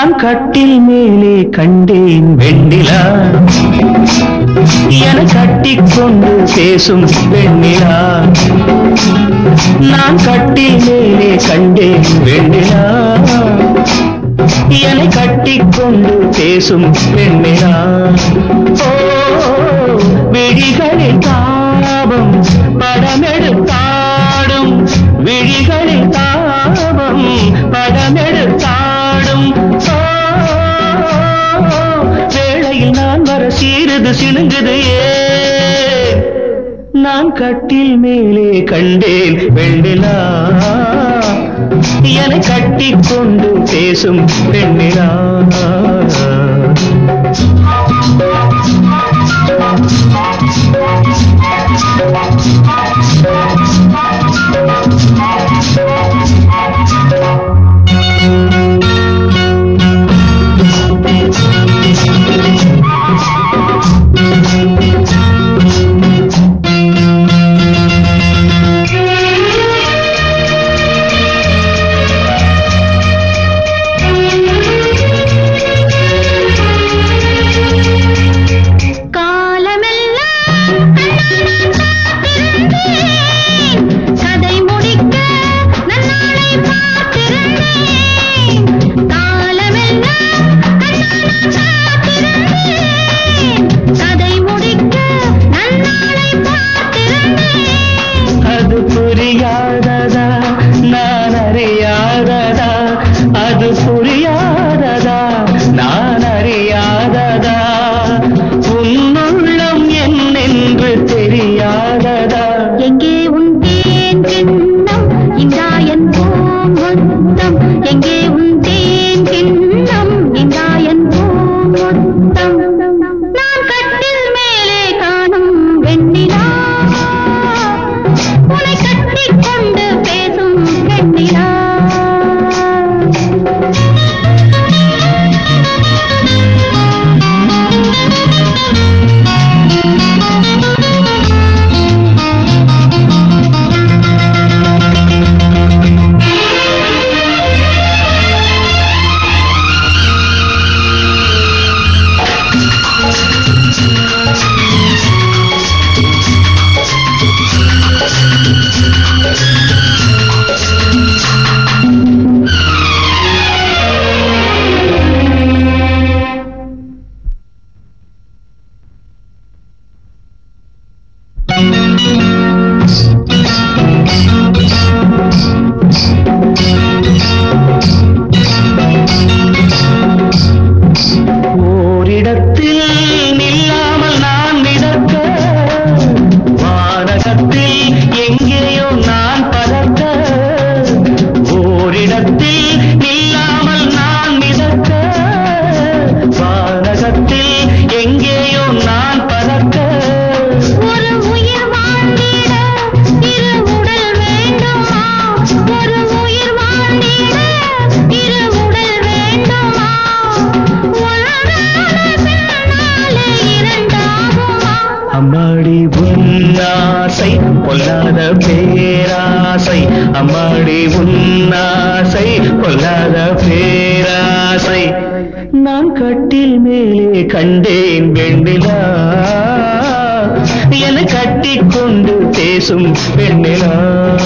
நான் கட்டில் மேலே கண்டேன் வெண்ணிலா. என கட்டிக்கொண்டு பேசும் வெண்ணிலா. நான் கட்டில் மேலே கண்டேன் வெண்ணிலா. என கட்டிக்கொண்டு பேசும் வெண்ணிலா. ஓ விழிகளில் தாபம் படமெடுத்தாடும் விழிகளில் தா சிணுங்குது சிணுங்குது நான் கட்டில் மேலே கண்டேன் வெண்ணிலா. என கட்டிக்கொண்டு பேசும் பெண்ணிலா Thank you. அம்மாடி உன்னாசை பொல்லாத பேராசை. அம்மாடி உன்னாசை பொல்லாத பேராசை. நான் கட்டில் மேலே கண்டேன் வெண்ணிலா. என கட்டிக்கொண்டு பேசும் பெண்ணிலா